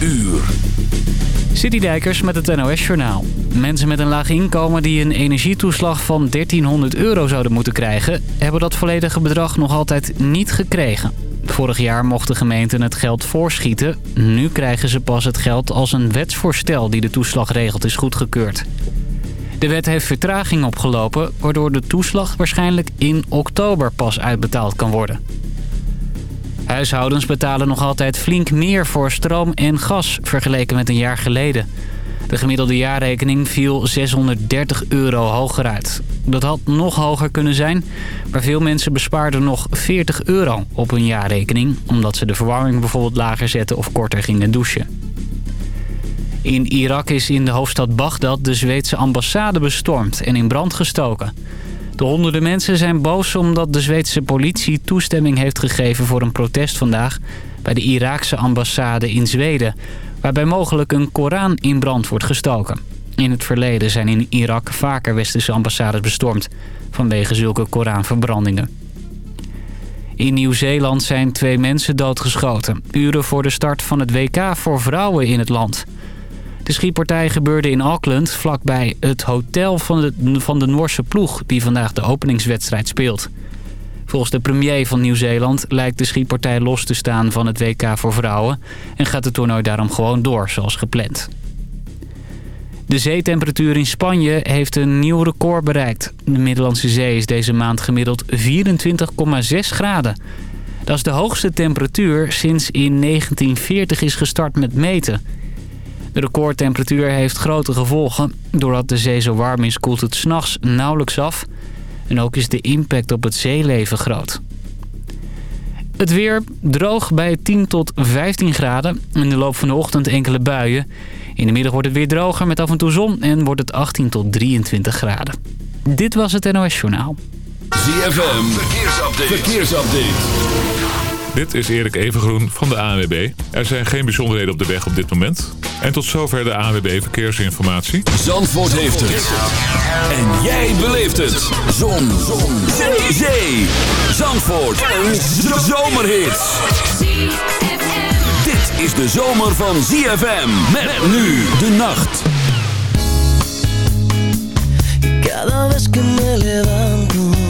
uur. Citydijkers met het NOS Journaal. Mensen met een laag inkomen die een energietoeslag van 1300 euro zouden moeten krijgen... hebben dat volledige bedrag nog altijd niet gekregen. Vorig jaar mochten gemeenten het geld voorschieten. Nu krijgen ze pas het geld als een wetsvoorstel die de toeslag regelt is goedgekeurd. De wet heeft vertraging opgelopen... waardoor de toeslag waarschijnlijk in oktober pas uitbetaald kan worden. Huishoudens betalen nog altijd flink meer voor stroom en gas vergeleken met een jaar geleden. De gemiddelde jaarrekening viel 630 euro hoger uit. Dat had nog hoger kunnen zijn, maar veel mensen bespaarden nog 40 euro op hun jaarrekening... omdat ze de verwarming bijvoorbeeld lager zetten of korter gingen douchen. In Irak is in de hoofdstad Bagdad de Zweedse ambassade bestormd en in brand gestoken... De honderden mensen zijn boos omdat de Zweedse politie toestemming heeft gegeven voor een protest vandaag bij de Iraakse ambassade in Zweden, waarbij mogelijk een Koran in brand wordt gestoken. In het verleden zijn in Irak vaker westerse ambassades bestormd vanwege zulke Koranverbrandingen. In Nieuw-Zeeland zijn twee mensen doodgeschoten, uren voor de start van het WK voor vrouwen in het land. De schietpartij gebeurde in Auckland, vlakbij het hotel van de, van de Noorse ploeg... die vandaag de openingswedstrijd speelt. Volgens de premier van Nieuw-Zeeland lijkt de schietpartij los te staan van het WK voor vrouwen... en gaat het toernooi daarom gewoon door, zoals gepland. De zeetemperatuur in Spanje heeft een nieuw record bereikt. De Middellandse Zee is deze maand gemiddeld 24,6 graden. Dat is de hoogste temperatuur sinds in 1940 is gestart met meten... De recordtemperatuur heeft grote gevolgen. Doordat de zee zo warm is, koelt het s'nachts nauwelijks af. En ook is de impact op het zeeleven groot. Het weer droog bij 10 tot 15 graden. In de loop van de ochtend enkele buien. In de middag wordt het weer droger met af en toe zon en wordt het 18 tot 23 graden. Dit was het NOS Journaal. ZFM, verkeersupdate. verkeersupdate. Dit is Erik Evengroen van de ANWB. Er zijn geen bijzonderheden op de weg op dit moment. En tot zover de ANWB Verkeersinformatie. Zandvoort heeft het. En jij beleeft het. Zon. Zon. Zee. Zee. Zandvoort. Een zomerhit. Dit is de zomer van ZFM. Met nu de nacht. Cada vez que me levanto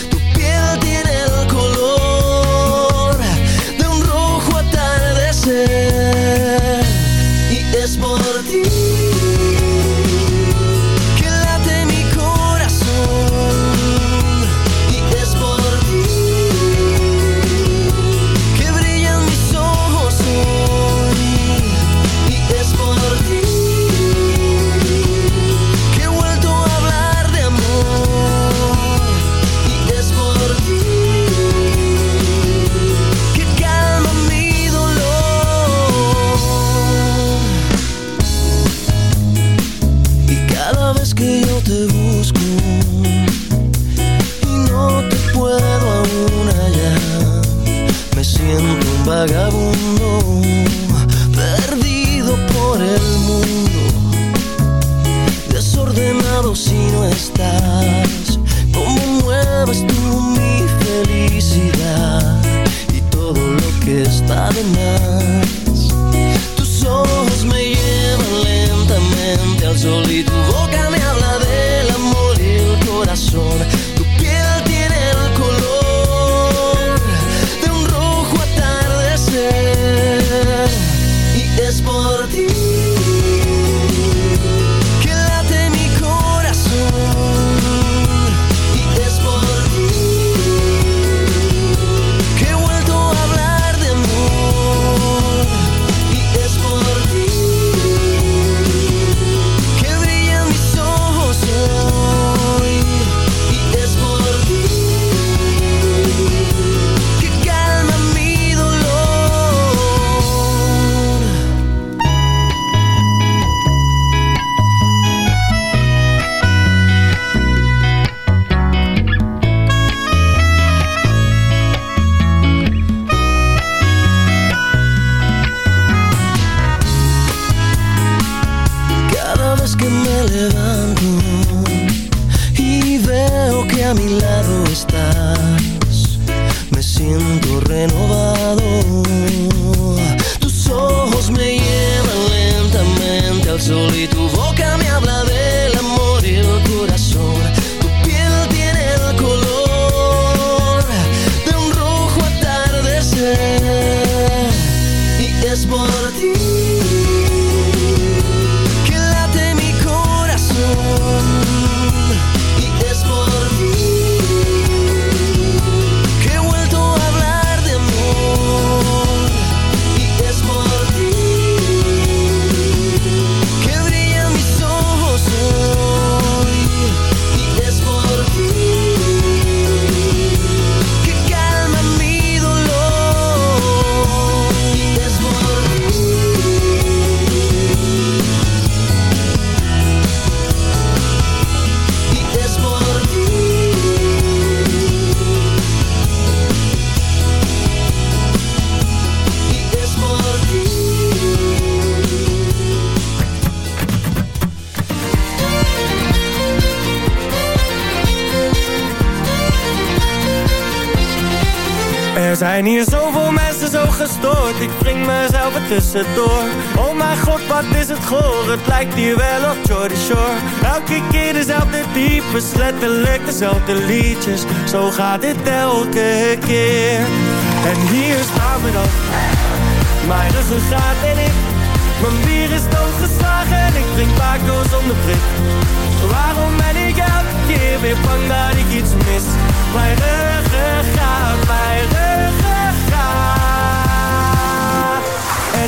building Oh mijn god, wat is het goor? Het lijkt hier wel op Jordy Shore. Elke keer dezelfde types Letterlijk dezelfde liedjes. Zo gaat dit elke keer. En hier staan we dan. Mijn ruggengraat en ik. Mijn bier is doodgeslagen En ik drink Paco zonder prik. Waarom ben ik elke keer weer bang dat ik iets mis? Mijn ruggengraat, mijn ruggengraat.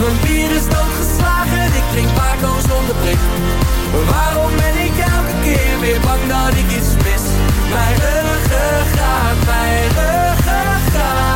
Mijn bier is doodgeslagen. Ik drink Paco zonder prik. Waarom ben ik elke keer weer bang dat ik iets mis? Mijn ruggengraat, mijn ruggengraat.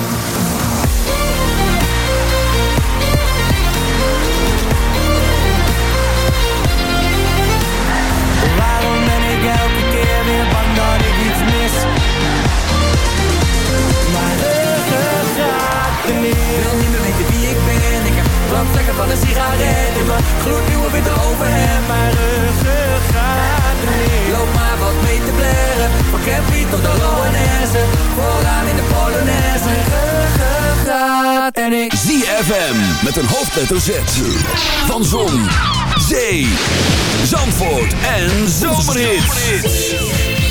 Van een sigaret in mijn gloednieuwe witte overhemd. Mijn ruggengraat remix. Loop maar wat mee te blaren. Van Campy tot de Loanesse. Vooraan in de Polonaise. Ruggengraat en ik. ZFM met een hoofdletter Z. Van Zon, Zee, Zandvoort en Zomerhits.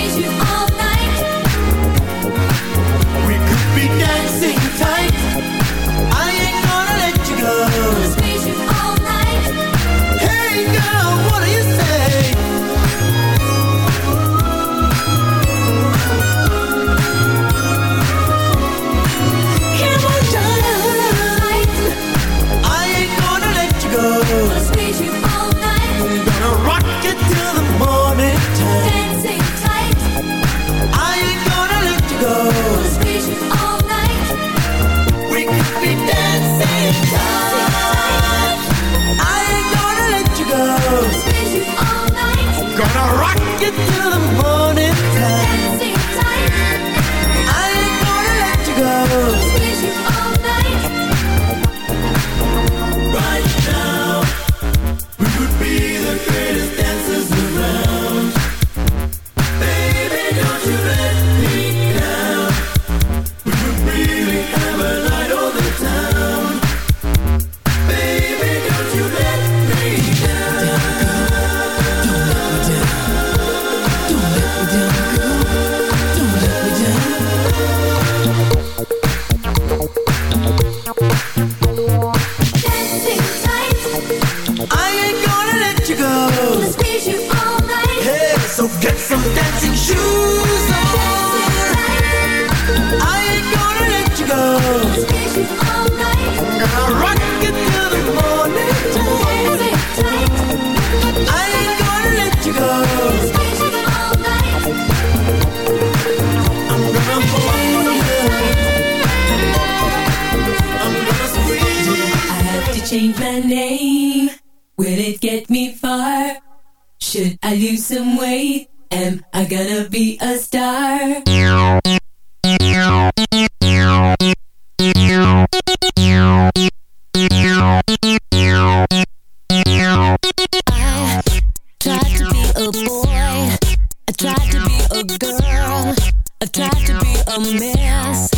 a mess.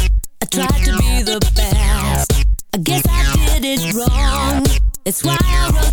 I tried to be the best. I guess I did it wrong. It's why I wrote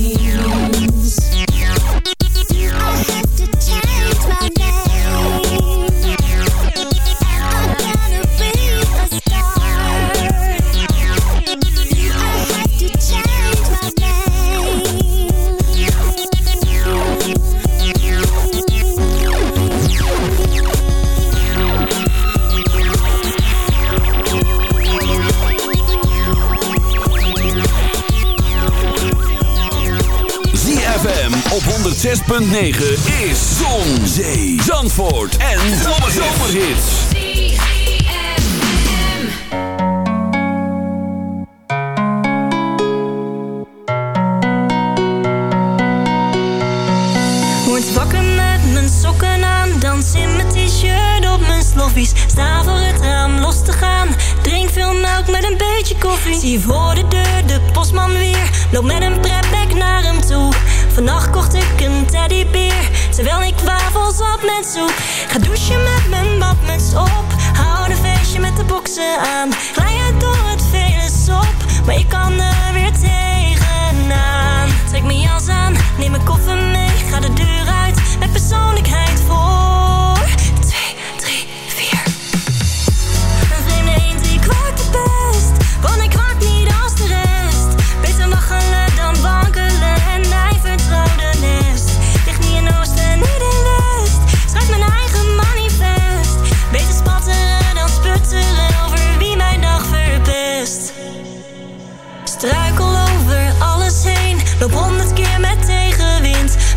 106.9 is Zon, Zee, Zandvoort en Zomerhits. Word wakker met mijn sokken aan, dans in mijn t-shirt op mijn sloffies. Sta voor het raam los te gaan, drink veel melk met een beetje koffie. Zie voor de deur de postman weer, loop met een pretbag naar hem toe. Vannacht kocht ik een teddybeer, terwijl ik wafels had met soep. Ga douchen met mijn badmuts op, hou een feestje met de boksen aan. Glij uit door het vele sop, maar ik kan er weer tegenaan. Trek mijn jas aan, neem mijn koffer mee, ga de deur uit met persoonlijkheid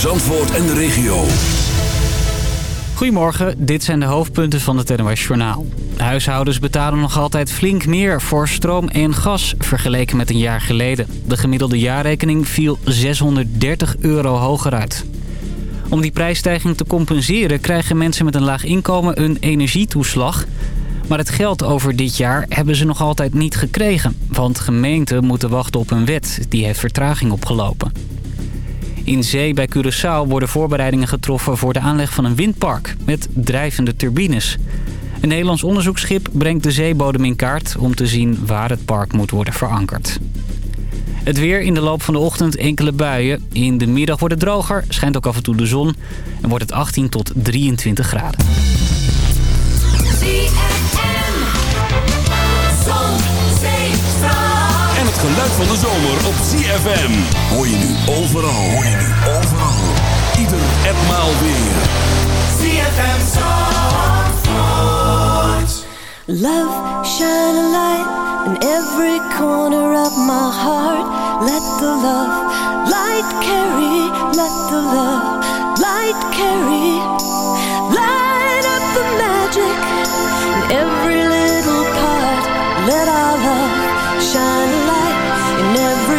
Zandvoort en de regio. Goedemorgen, dit zijn de hoofdpunten van het NOS Journaal. Huishoudens betalen nog altijd flink meer voor stroom en gas vergeleken met een jaar geleden. De gemiddelde jaarrekening viel 630 euro hoger uit. Om die prijsstijging te compenseren krijgen mensen met een laag inkomen een energietoeslag. Maar het geld over dit jaar hebben ze nog altijd niet gekregen. Want gemeenten moeten wachten op een wet. Die heeft vertraging opgelopen. In zee bij Curaçao worden voorbereidingen getroffen voor de aanleg van een windpark met drijvende turbines. Een Nederlands onderzoeksschip brengt de zeebodem in kaart om te zien waar het park moet worden verankerd. Het weer in de loop van de ochtend enkele buien. In de middag wordt het droger, schijnt ook af en toe de zon en wordt het 18 tot 23 graden. Geluid van de zomer op ZFM. Hoor je nu overal. Hoor je nu overal. Ieder en maal weer. ZFM Zandvoort. Love, shine a light in every corner of my heart. Let the love light carry, let the love light carry. Light up the magic in every little part. Let our love shine a light never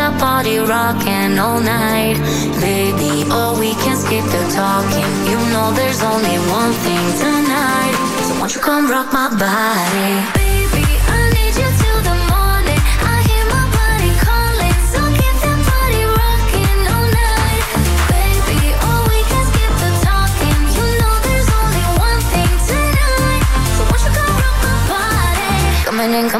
that body rocking all night. Baby, oh, we can skip the talking. You know there's only one thing tonight. So won't you come rock my body?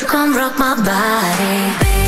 you come rock my body?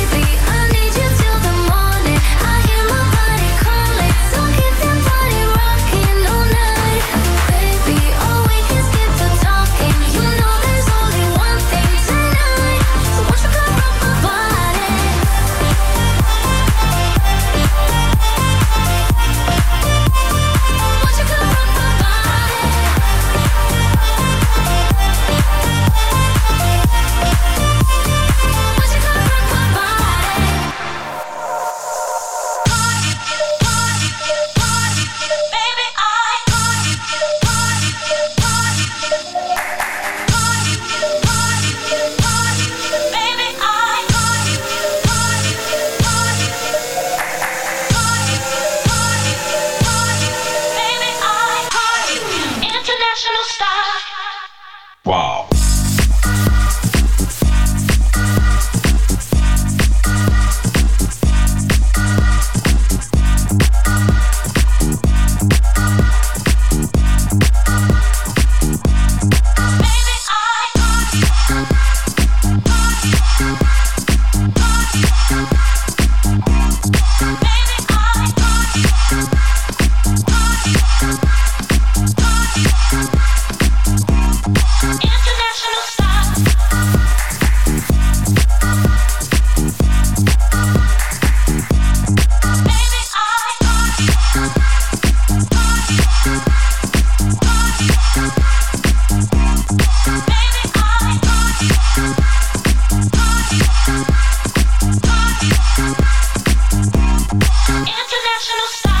International star.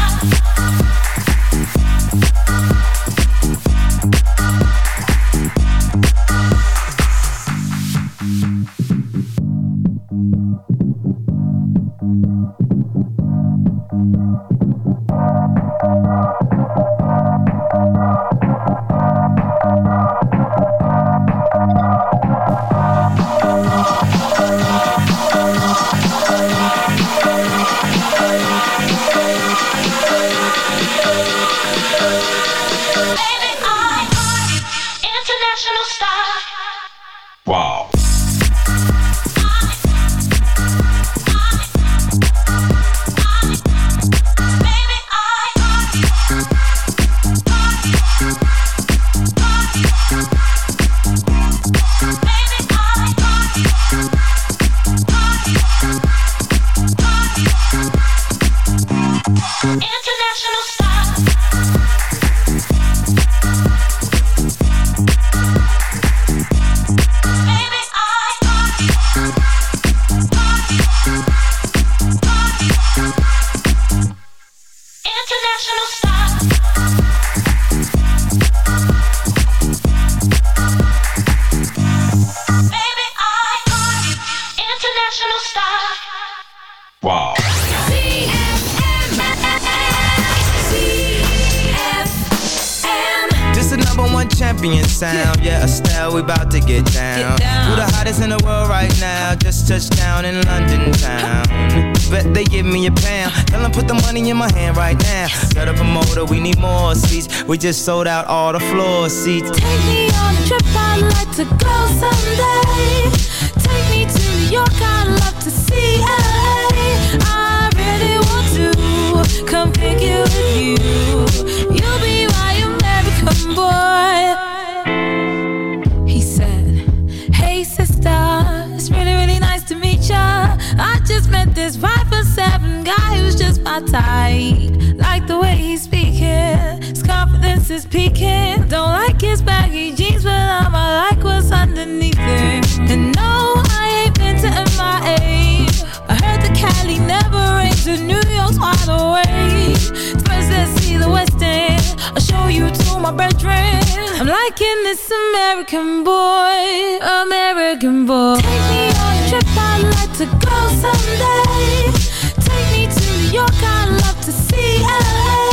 We just sold out all the floor seats. Take me on a trip, I'd like to go someday. Take me to New York, I'd love to see LA. I really want to come pick you with you. You'll be my American boy. He said, Hey sister, it's really, really nice to meet ya. I just met this five for seven guy who's just my type. Confidence is peaking. Don't like his baggy jeans, but I'ma like what's underneath it. And no, I ain't been to MIA. I heard the Cali never rains and New York's wide awake. First, let's see the West End. I'll show you to my bedroom. I'm liking this American boy, American boy. Take me on a trip, I'd like to go someday. Take me to New York, I'd love to see LA.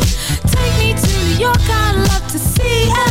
your kind of love to see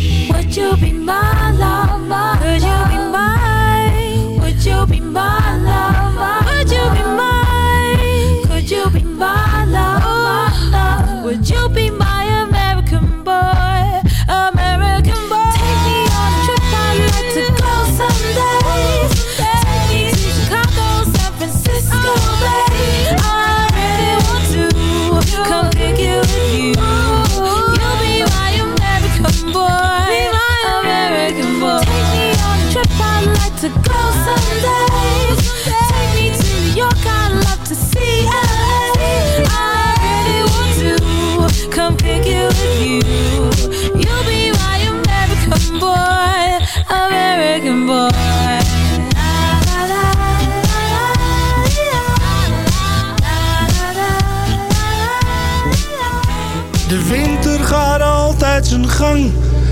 Would you be my lover? Could you be mine? Would you be my